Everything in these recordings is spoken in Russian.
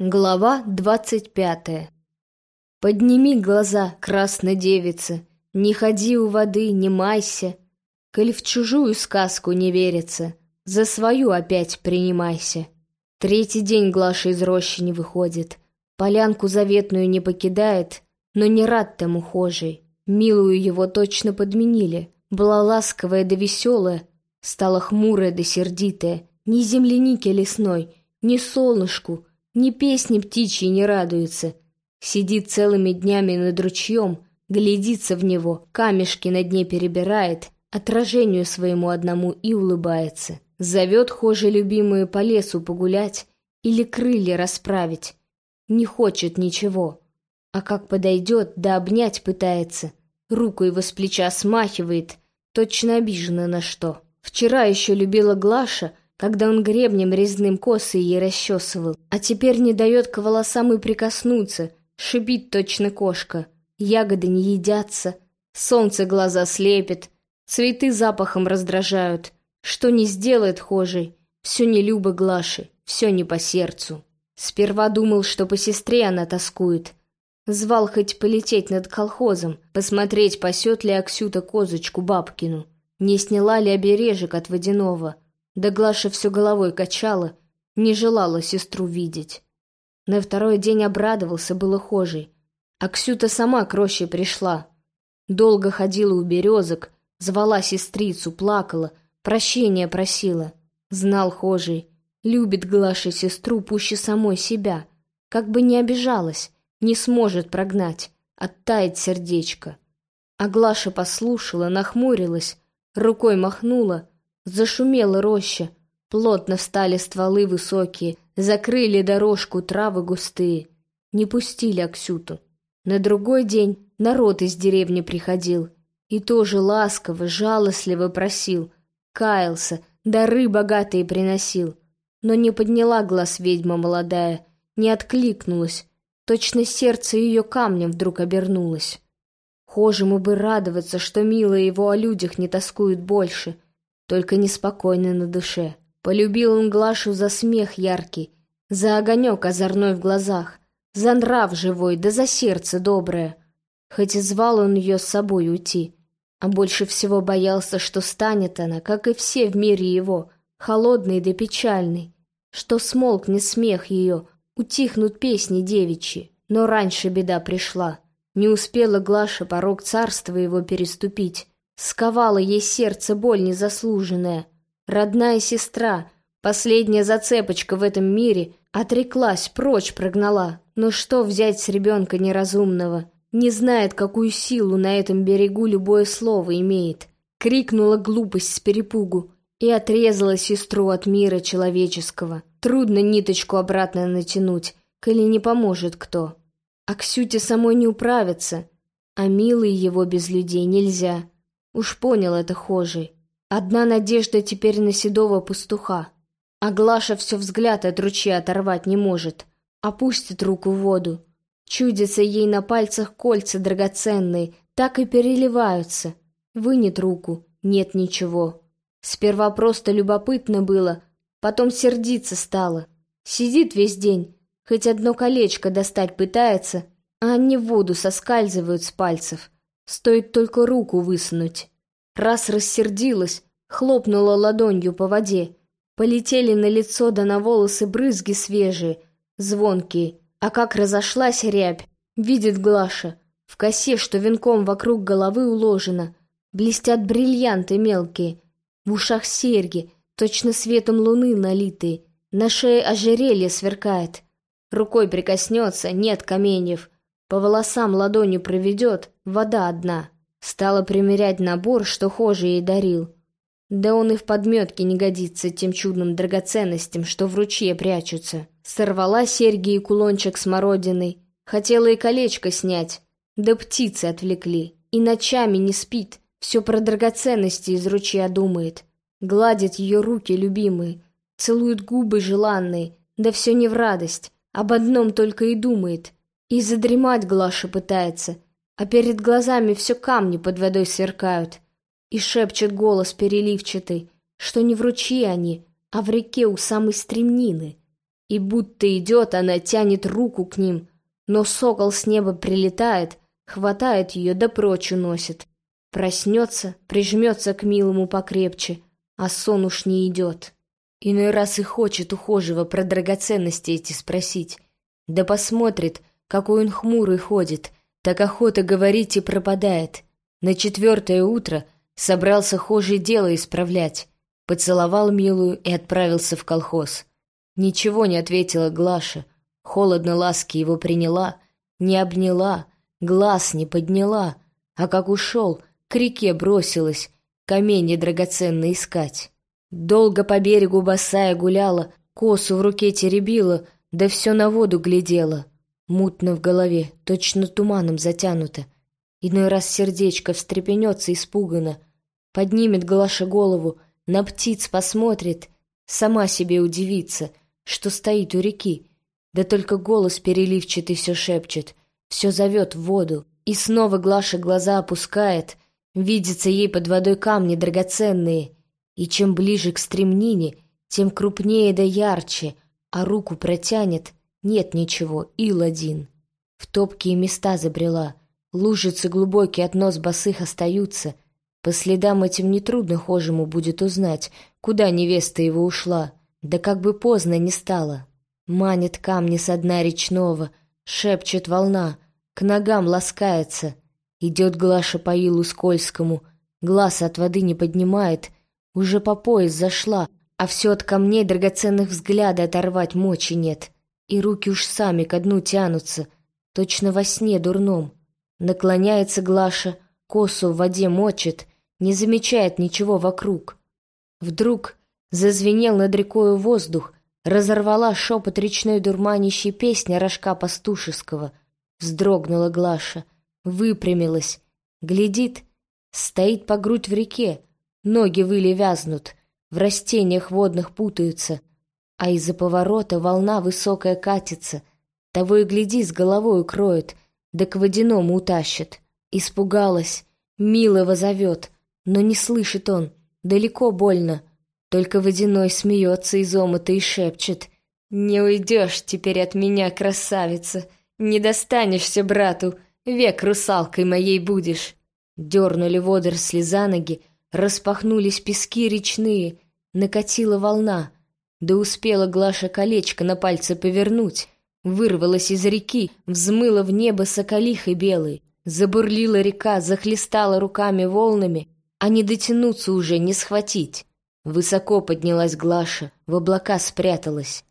Глава двадцать пятая Подними глаза, красная девица, Не ходи у воды, не майся, Коль в чужую сказку не верится, За свою опять принимайся. Третий день Глаша из рощи не выходит, Полянку заветную не покидает, Но не рад тому хожий. Милую его точно подменили, Была ласковая да веселая, Стала хмурая да сердитая, Ни земляники лесной, ни солнышку — ни песни птичьи не радуется. Сидит целыми днями над ручьем, глядится в него, камешки на дне перебирает, отражению своему одному и улыбается. Зовет хоже любимую по лесу погулять или крылья расправить. Не хочет ничего. А как подойдет, да обнять пытается. Руку его с плеча смахивает, точно обижена на что. Вчера еще любила Глаша — когда он гребнем резным косы ей расчесывал, а теперь не дает к волосам и прикоснуться, шипит точно кошка. Ягоды не едятся, солнце глаза слепит, цветы запахом раздражают. Что не сделает хожий, все не любо Глаши, все не по сердцу. Сперва думал, что по сестре она тоскует. Звал хоть полететь над колхозом, посмотреть, пасет ли Аксюта козочку бабкину, не сняла ли обережек от водяного — да Глаша все головой качала, не желала сестру видеть. На второй день обрадовался было хожий. А Ксюта сама к роще пришла. Долго ходила у березок, звала сестрицу, плакала, прощения просила. Знал хожий, любит Глаша сестру пуще самой себя. Как бы не обижалась, не сможет прогнать, оттает сердечко. А Глаша послушала, нахмурилась, рукой махнула, Зашумела роща, плотно встали стволы высокие, закрыли дорожку травы густые, не пустили Аксюту. На другой день народ из деревни приходил и тоже ласково, жалостливо просил, каялся, дары богатые приносил. Но не подняла глаз ведьма молодая, не откликнулась, точно сердце ее камнем вдруг обернулось. Хожему бы радоваться, что милая его о людях не тоскует больше — только неспокойно на душе. Полюбил он Глашу за смех яркий, за огонек озорной в глазах, за нрав живой, да за сердце доброе. Хоть и звал он ее с собой уйти, а больше всего боялся, что станет она, как и все в мире его, холодной да печальной, что смолкнет смех ее, утихнут песни девичьи. Но раньше беда пришла. Не успела Глаша порог царства его переступить, Сковала ей сердце боль незаслуженная. Родная сестра, последняя зацепочка в этом мире, отреклась, прочь прогнала. Но что взять с ребенка неразумного? Не знает, какую силу на этом берегу любое слово имеет. Крикнула глупость с перепугу и отрезала сестру от мира человеческого. Трудно ниточку обратно натянуть, коли не поможет кто. А Ксюте самой не управиться, а милый его без людей нельзя. Уж понял это хожий. Одна надежда теперь на седого пастуха. А Глаша все взгляд от ручья оторвать не может. Опустит руку в воду. Чудится ей на пальцах кольца драгоценные, так и переливаются. Вынет руку, нет ничего. Сперва просто любопытно было, потом сердиться стало. Сидит весь день, хоть одно колечко достать пытается, а они в воду соскальзывают с пальцев — Стоит только руку высунуть. Раз рассердилась, хлопнула ладонью по воде. Полетели на лицо да на волосы брызги свежие, звонкие. А как разошлась рябь, видит Глаша. В косе, что венком вокруг головы уложено, блестят бриллианты мелкие. В ушах серьги, точно светом луны налитые. На шее ожерелье сверкает. Рукой прикоснется, нет каменьев — по волосам ладонью проведет, вода одна. Стала примерять набор, что хоже ей дарил. Да он и в подметке не годится тем чудным драгоценностям, что в ручье прячутся. Сорвала серьги и кулончик смородиной. Хотела и колечко снять. Да птицы отвлекли. И ночами не спит. Все про драгоценности из ручья думает. Гладит ее руки любимые. Целует губы желанные. Да все не в радость. Об одном только и думает — и задремать Глаша пытается, а перед глазами все камни под водой сверкают. И шепчет голос переливчатый, что не в ручье они, а в реке у самой стремнины. И будто идет, она тянет руку к ним, но сокол с неба прилетает, хватает ее да прочь уносит. Проснется, прижмется к милому покрепче, а сон уж не идет. Иной раз и хочет ухожего про драгоценности эти спросить. Да посмотрит, какой он хмурый ходит, так охота говорить и пропадает. На четвертое утро собрался хожий дело исправлять. Поцеловал милую и отправился в колхоз. Ничего не ответила Глаша. Холодно ласки его приняла, не обняла, глаз не подняла, а как ушел, к реке бросилась, камень драгоценный искать. Долго по берегу босая гуляла, косу в руке теребила, да все на воду глядела. Мутно в голове, точно туманом затянуто. Иной раз сердечко встрепенется испуганно. Поднимет Глаша голову, на птиц посмотрит, сама себе удивится, что стоит у реки. Да только голос переливчатый все шепчет, все зовет в воду. И снова Глаша глаза опускает, видится ей под водой камни драгоценные — и чем ближе к стремнине, тем крупнее да ярче, а руку протянет, нет ничего, ил один. В топкие места забрела, лужицы глубокие от нос босых остаются. По следам этим нетрудно хожему будет узнать, куда невеста его ушла, да как бы поздно не стало. Манит камни со дна речного, шепчет волна, к ногам ласкается. Идет Глаша по илу скользкому, глаз от воды не поднимает — уже по пояс зашла, а все от камней драгоценных взгляда оторвать мочи нет. И руки уж сами ко дну тянутся, точно во сне дурном. Наклоняется Глаша, косу в воде мочит, не замечает ничего вокруг. Вдруг зазвенел над рекою воздух, разорвала шепот речной дурманящей песни рожка пастушеского. Вздрогнула Глаша, выпрямилась, глядит, стоит по грудь в реке, Ноги выли вязнут, в растениях водных путаются, а из-за поворота волна высокая катится, того и гляди, с головой укроет, да к водяному утащит. Испугалась, милого зовет, но не слышит он, далеко больно. Только водяной смеется из омыта и шепчет. «Не уйдешь теперь от меня, красавица! Не достанешься брату, век русалкой моей будешь!» Дернули водоросли за ноги, Распахнулись пески речные, накатила волна, да успела Глаша колечко на пальце повернуть, вырвалась из реки, взмыла в небо соколихой белой, забурлила река, захлестала руками волнами, а не дотянуться уже, не схватить. Высоко поднялась Глаша, в облака спряталась.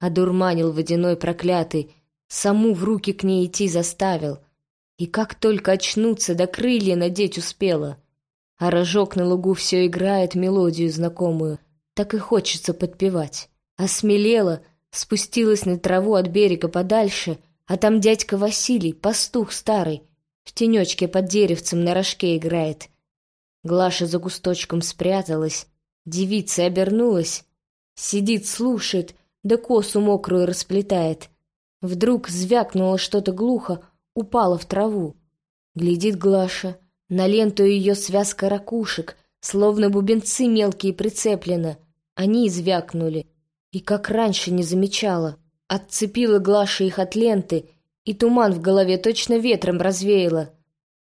Одурманил водяной проклятый, саму в руки к ней идти заставил. И как только очнуться, до крылья надеть успела — а рожок на лугу все играет мелодию знакомую, так и хочется подпевать. Осмелела, спустилась на траву от берега подальше, а там дядька Василий, пастух старый, в тенечке под деревцем на рожке играет. Глаша за кусточком спряталась, девица обернулась, сидит, слушает, да косу мокрую расплетает. Вдруг звякнуло что-то глухо, упало в траву. Глядит Глаша — на ленту ее связка ракушек, словно бубенцы мелкие прицеплены. Они извякнули. И как раньше не замечала. Отцепила Глаша их от ленты, и туман в голове точно ветром развеяла.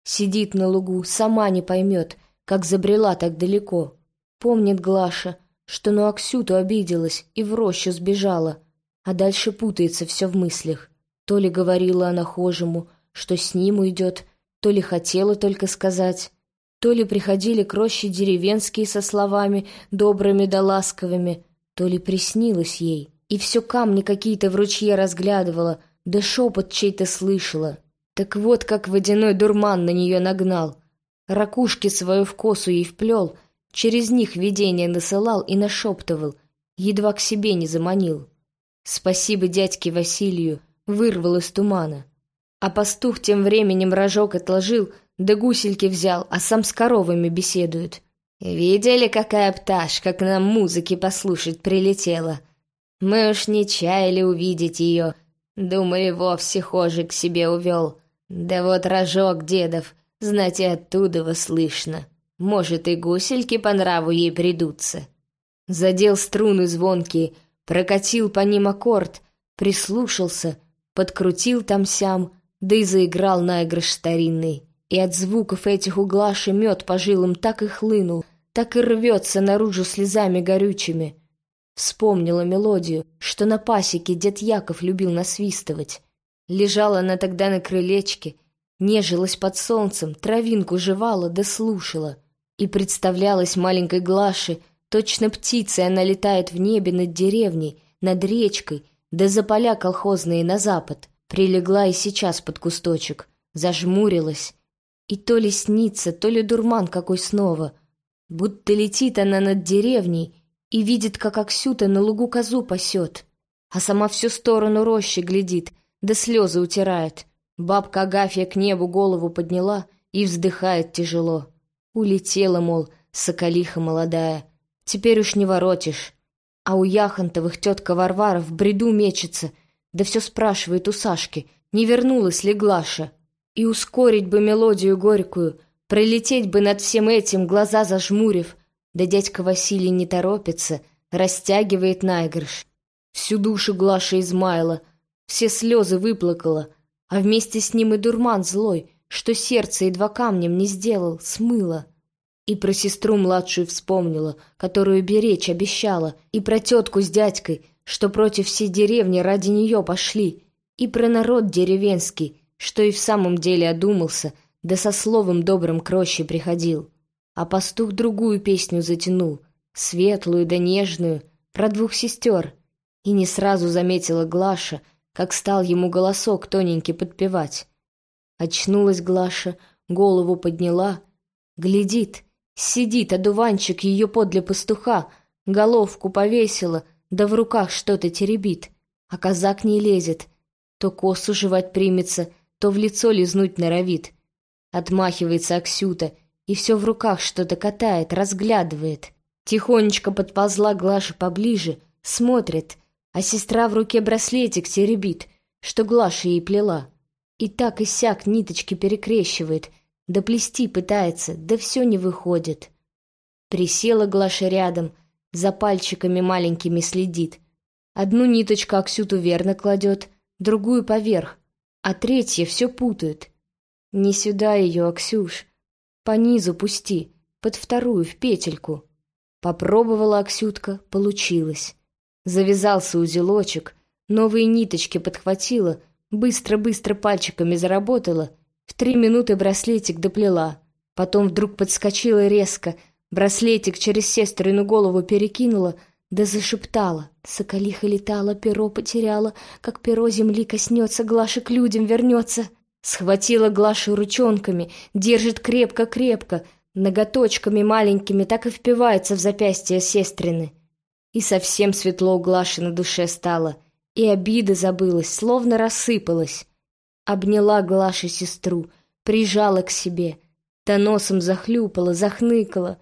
Сидит на лугу, сама не поймет, как забрела так далеко. Помнит Глаша, что на Аксюту обиделась и в рощу сбежала, а дальше путается все в мыслях. То ли говорила она хожему, что с ним уйдет, то ли хотела только сказать, то ли приходили к роще деревенские со словами добрыми да ласковыми, то ли приснилось ей, и все камни какие-то в ручье разглядывала, да шепот чей-то слышала. Так вот, как водяной дурман на нее нагнал. Ракушки свою в косу ей вплел, через них видение насылал и нашептывал, едва к себе не заманил. Спасибо дядьке Василию, вырвал из тумана. А пастух тем временем рожок отложил, да гусельки взял, а сам с коровами беседует. «Видели, какая пташка к нам музыки послушать прилетела? Мы уж не чаяли увидеть ее. Думали, вовсе хожий к себе увел. Да вот рожок дедов, знать и оттуда вас слышно. Может, и гусельки по нраву ей придутся». Задел струны звонкие, прокатил по ним аккорд, прислушался, подкрутил там-сям, да и заиграл наигрыш старинный. И от звуков этих у Глаши мед по жилам так и хлынул, так и рвется наружу слезами горючими. Вспомнила мелодию, что на пасеке дед Яков любил насвистывать. Лежала она тогда на крылечке, нежилась под солнцем, травинку жевала да слушала. И представлялась маленькой Глаше, точно птицей она летает в небе над деревней, над речкой, да за поля колхозные на запад. Прилегла и сейчас под кусточек, зажмурилась. И то ли снится, то ли дурман какой снова. Будто летит она над деревней и видит, как Аксюта на лугу козу пасет, а сама всю сторону рощи глядит, да слезы утирает. Бабка Агафья к небу голову подняла и вздыхает тяжело. Улетела, мол, соколиха молодая. Теперь уж не воротишь. А у Яхонтовых тетка Варвара в бреду мечется, да все спрашивает у Сашки, не вернулась ли Глаша. И ускорить бы мелодию горькую, пролететь бы над всем этим, глаза зажмурив. Да дядька Василий не торопится, растягивает наигрыш. Всю душу Глаша измаяла, все слезы выплакала, а вместе с ним и дурман злой, что сердце едва камнем не сделал, смыло. И про сестру младшую вспомнила, которую беречь обещала, и про тетку с дядькой, что против всей деревни ради нее пошли, и про народ деревенский, что и в самом деле одумался, да со словом добрым к роще приходил. А пастух другую песню затянул, светлую да нежную, про двух сестер, и не сразу заметила Глаша, как стал ему голосок тоненький подпевать. Очнулась Глаша, голову подняла, глядит, сидит одуванчик ее подле пастуха, головку повесила, да в руках что-то теребит, а казак не лезет, то косу жевать примется, то в лицо лизнуть норовит. Отмахивается Аксюта и все в руках что-то катает, разглядывает. Тихонечко подползла Глаша поближе, смотрит, а сестра в руке браслетик теребит, что Глаша ей плела. И так и сяк ниточки перекрещивает, да плести пытается, да все не выходит. Присела Глаша рядом, за пальчиками маленькими следит. Одну ниточку Аксюту верно кладет, другую поверх, а третья все путает. Не сюда ее, Аксюш, по низу пусти, под вторую, в петельку. Попробовала Аксютка, получилось. Завязался узелочек, новые ниточки подхватила, быстро-быстро пальчиками заработала, в три минуты браслетик доплела. Потом вдруг подскочила резко, браслетик через сестрину голову перекинула, да зашептала. Соколиха летала, перо потеряла, как перо земли коснется, Глаша к людям вернется. Схватила Глашу ручонками, держит крепко-крепко, ноготочками маленькими так и впивается в запястье сестрины. И совсем светло у Глаши на душе стало, и обида забылась, словно рассыпалась. Обняла Глаша сестру, прижала к себе, та носом захлюпала, захныкала.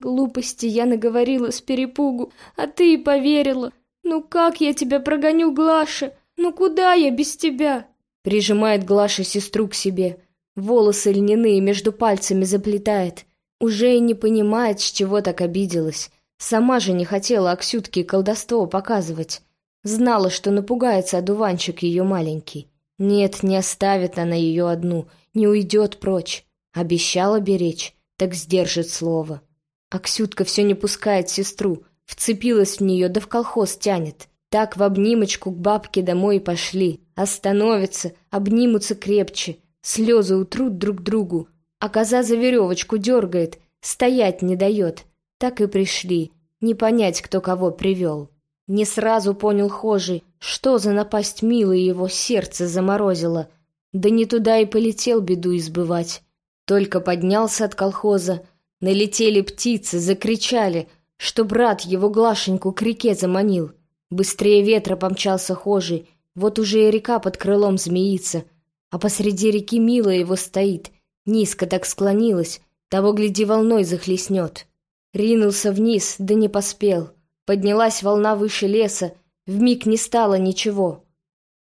Глупости я наговорила с перепугу, а ты и поверила. Ну как я тебя прогоню, Глаша? Ну куда я без тебя? Прижимает Глаша сестру к себе, волосы льняные между пальцами заплетает. Уже и не понимает, с чего так обиделась. Сама же не хотела Аксютке колдовство показывать. Знала, что напугается одуванчик ее маленький. Нет, не оставит она ее одну, не уйдет прочь. Обещала беречь, так сдержит слово. Аксютка все не пускает сестру, вцепилась в нее, да в колхоз тянет. Так в обнимочку к бабке домой пошли. Остановятся, обнимутся крепче, слезы утрут друг другу. А коза за веревочку дергает, стоять не дает. Так и пришли, не понять, кто кого привел. Не сразу понял Хожий, что за напасть милой его сердце заморозило. Да не туда и полетел беду избывать. Только поднялся от колхоза, налетели птицы, закричали, что брат его Глашеньку к реке заманил. Быстрее ветра помчался Хожий, вот уже и река под крылом змеится, а посреди реки милая его стоит, низко так склонилась, того, гляди, волной захлестнет. Ринулся вниз, да не поспел. Поднялась волна выше леса, вмиг не стало ничего.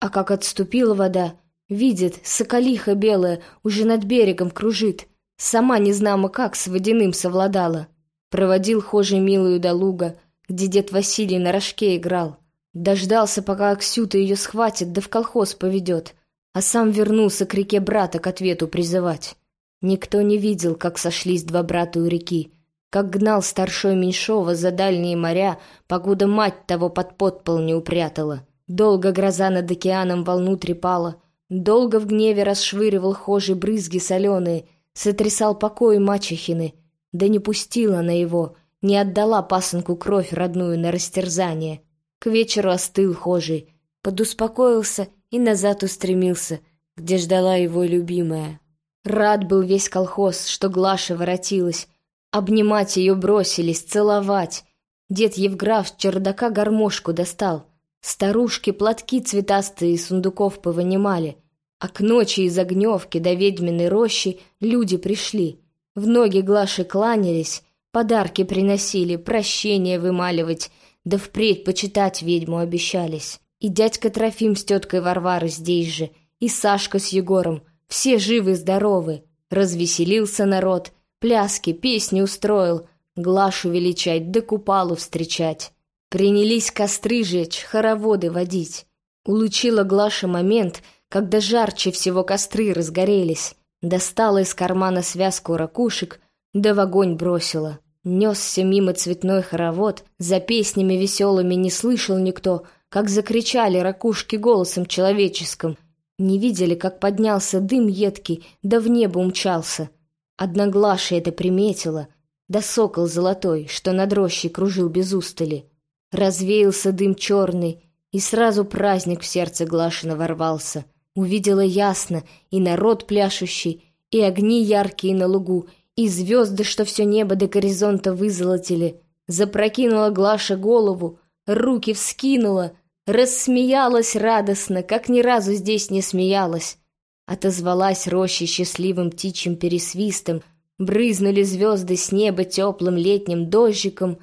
А как отступила вода, видит, соколиха белая уже над берегом кружит. Сама не знамо как с водяным совладала. Проводил хожий милую до луга, где дед Василий на рожке играл. Дождался, пока Аксюта ее схватит, да в колхоз поведет, а сам вернулся к реке брата к ответу призывать. Никто не видел, как сошлись два брата у реки, как гнал старшой Меньшова за дальние моря, покуда мать того под подпол не упрятала. Долго гроза над океаном волну трепала, долго в гневе расшвыривал хожи брызги соленые, сотрясал покой мачехины, да не пустила на его, не отдала пасынку кровь родную на растерзание. К вечеру остыл хожий, подуспокоился и назад устремился, где ждала его любимая. Рад был весь колхоз, что Глаша воротилась. Обнимать ее бросились, целовать. Дед Евграф с чердака гармошку достал. Старушки платки цветастые из сундуков повынимали. А к ночи из огневки до ведьминой рощи люди пришли. В ноги Глаши кланялись, подарки приносили, прощения вымаливать, да впредь почитать ведьму обещались. И дядька Трофим с теткой Варвары здесь же, и Сашка с Егором — все живы-здоровы. Развеселился народ, пляски, песни устроил, Глашу величать да купалу встречать. Принялись костры жечь, хороводы водить. Улучила Глаша момент, когда жарче всего костры разгорелись. Достала из кармана связку ракушек, да в огонь бросила. Несся мимо цветной хоровод, за песнями веселыми не слышал никто, как закричали ракушки голосом человеческим — не видели, как поднялся дым едкий, да в небо умчался. Одноглаша это приметила, да сокол золотой, что над рощей кружил без устали. Развеялся дым черный, и сразу праздник в сердце Глашина ворвался. Увидела ясно и народ пляшущий, и огни яркие на лугу, и звезды, что все небо до горизонта вызолотили. Запрокинула Глаша голову, руки вскинула — Рассмеялась радостно, как ни разу здесь не смеялась. Отозвалась роща счастливым птичьим пересвистом, брызнули звезды с неба теплым летним дождиком,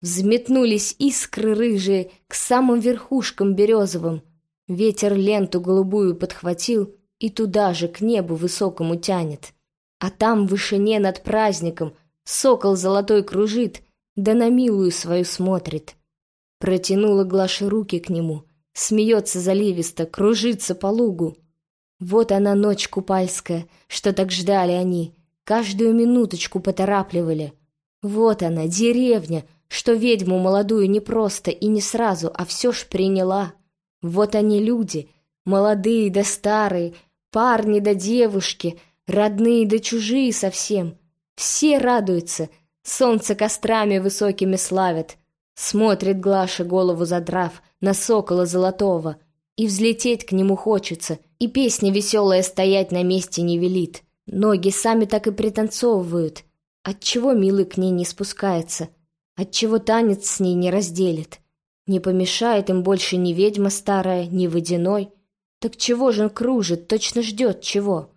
взметнулись искры рыжие к самым верхушкам березовым. Ветер ленту голубую подхватил и туда же, к небу высокому тянет. А там в вышине над праздником сокол золотой кружит, да на милую свою смотрит. Протянула Глаша руки к нему, смеется заливисто, кружится по лугу. Вот она ночь купальская, что так ждали они, каждую минуточку поторапливали. Вот она, деревня, что ведьму молодую не просто и не сразу, а все ж приняла. Вот они люди, молодые да старые, парни да девушки, родные да чужие совсем. Все радуются, солнце кострами высокими славят, Смотрит Глаша, голову задрав, на сокола золотого, и взлететь к нему хочется, и песня веселая стоять на месте не велит. Ноги сами так и пританцовывают. Отчего милый к ней не спускается? Отчего танец с ней не разделит? Не помешает им больше ни ведьма старая, ни водяной. Так чего же он кружит, точно ждет чего?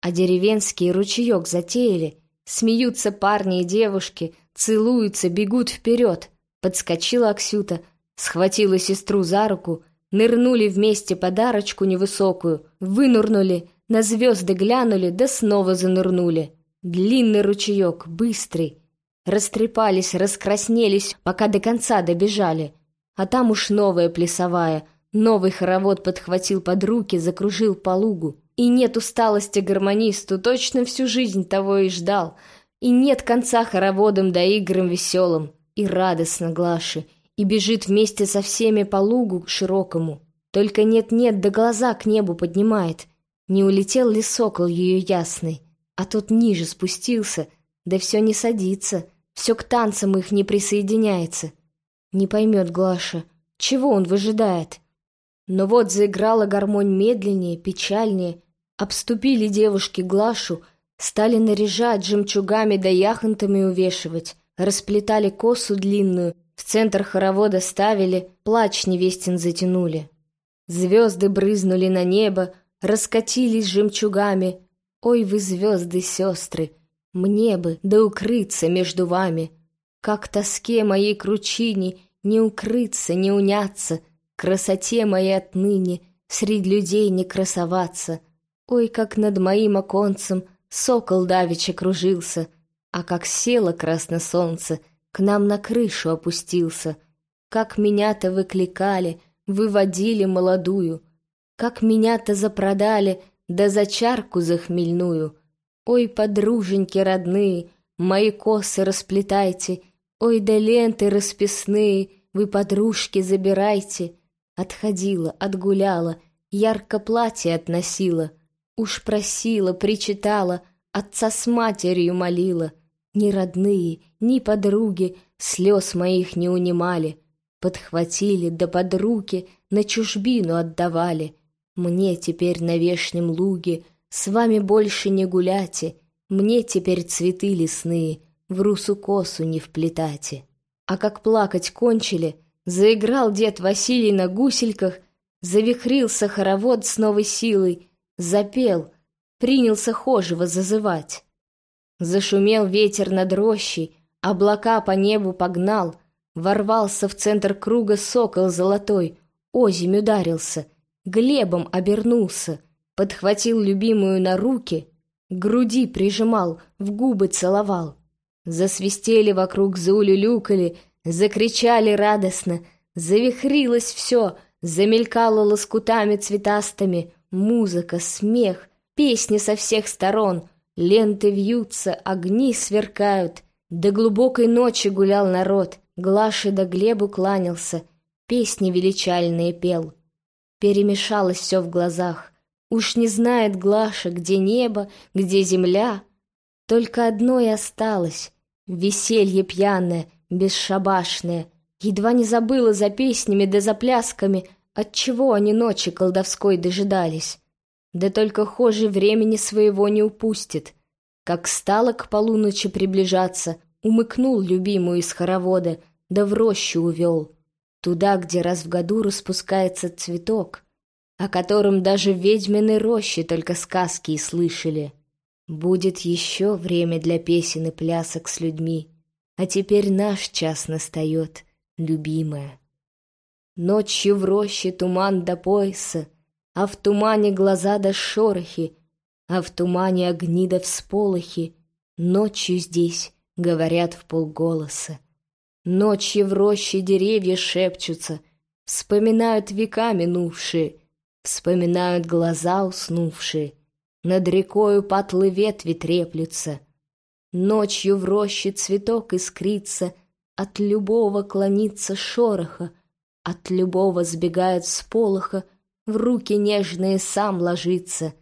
А деревенские ручеек затеяли. Смеются парни и девушки, целуются, бегут вперед. Подскочила Аксюта, схватила сестру за руку, нырнули вместе подарочку невысокую, вынурнули, на звезды глянули, да снова занырнули. Длинный ручеек, быстрый. Растрепались, раскраснелись, пока до конца добежали. А там уж новая плясовая. Новый хоровод подхватил под руки, закружил по лугу. И нет усталости гармонисту, точно всю жизнь того и ждал. И нет конца хороводам да играм веселым и радостно Глаше, и бежит вместе со всеми по лугу широкому. Только нет-нет, да глаза к небу поднимает. Не улетел ли сокол ее ясный? А тот ниже спустился, да все не садится, все к танцам их не присоединяется. Не поймет Глаша, чего он выжидает. Но вот заиграла гармонь медленнее, печальнее, обступили девушки Глашу, стали наряжать жемчугами да яхонтами увешивать, расплетали косу длинную, в центр хоровода ставили, плач невестин затянули. Звезды брызнули на небо, раскатились жемчугами. Ой, вы звезды, сестры, мне бы да укрыться между вами. Как тоске моей кручине не укрыться, не уняться, красоте моей отныне среди людей не красоваться. Ой, как над моим оконцем сокол давеча кружился — а как село красное солнце, к нам на крышу опустился. Как меня-то выкликали, выводили молодую, Как меня-то запродали, да за чарку захмельную. Ой, подруженьки родные, мои косы расплетайте, Ой, да ленты расписные, вы подружки забирайте. Отходила, отгуляла, ярко платье относила, Уж просила, причитала, отца с матерью молила. Ни родные, ни подруги слез моих не унимали, Подхватили, да под руки на чужбину отдавали. Мне теперь на вешнем луге с вами больше не гуляйте, Мне теперь цветы лесные в русу косу не вплетайте. А как плакать кончили, заиграл дед Василий на гусельках, Завихрился хоровод с новой силой, запел, принялся хожего зазывать. Зашумел ветер над рощей, облака по небу погнал, Ворвался в центр круга сокол золотой, озимь ударился, глебом обернулся, подхватил любимую на руки, груди прижимал, в губы целовал. Засвистели вокруг, заулюлюкали, закричали радостно, завихрилось все, замелькало лоскутами цветастыми, музыка, смех, песни со всех сторон, ленты вьются, огни сверкают, до глубокой ночи гулял народ, Глаше да Глебу кланялся, песни величальные пел. Перемешалось все в глазах. Уж не знает Глаша, где небо, где земля. Только одно и осталось — веселье пьяное, бесшабашное. Едва не забыла за песнями да за плясками, отчего они ночи колдовской дожидались. Да только хуже времени своего не упустит. Как стало к полуночи приближаться, умыкнул любимую из хоровода — да в рощу увел, туда, где раз в году распускается цветок, о котором даже в роще только сказки и слышали. Будет еще время для песен и плясок с людьми, а теперь наш час настает, любимая. Ночью в роще туман до пояса, а в тумане глаза до шорохи, а в тумане огни до всполохи, ночью здесь говорят в полголоса. Ночью в роще деревья шепчутся, Вспоминают века минувшие, Вспоминают глаза уснувшие, Над рекою патлы ветви треплются. Ночью в роще цветок искрится, От любого клонится шороха, От любого сбегает с полоха, В руки нежные сам ложится.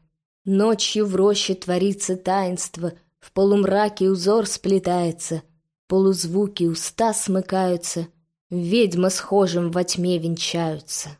Ночью в роще творится таинство, В полумраке узор сплетается — Полузвуки уста смыкаются, Ведьмы схожим во тьме венчаются.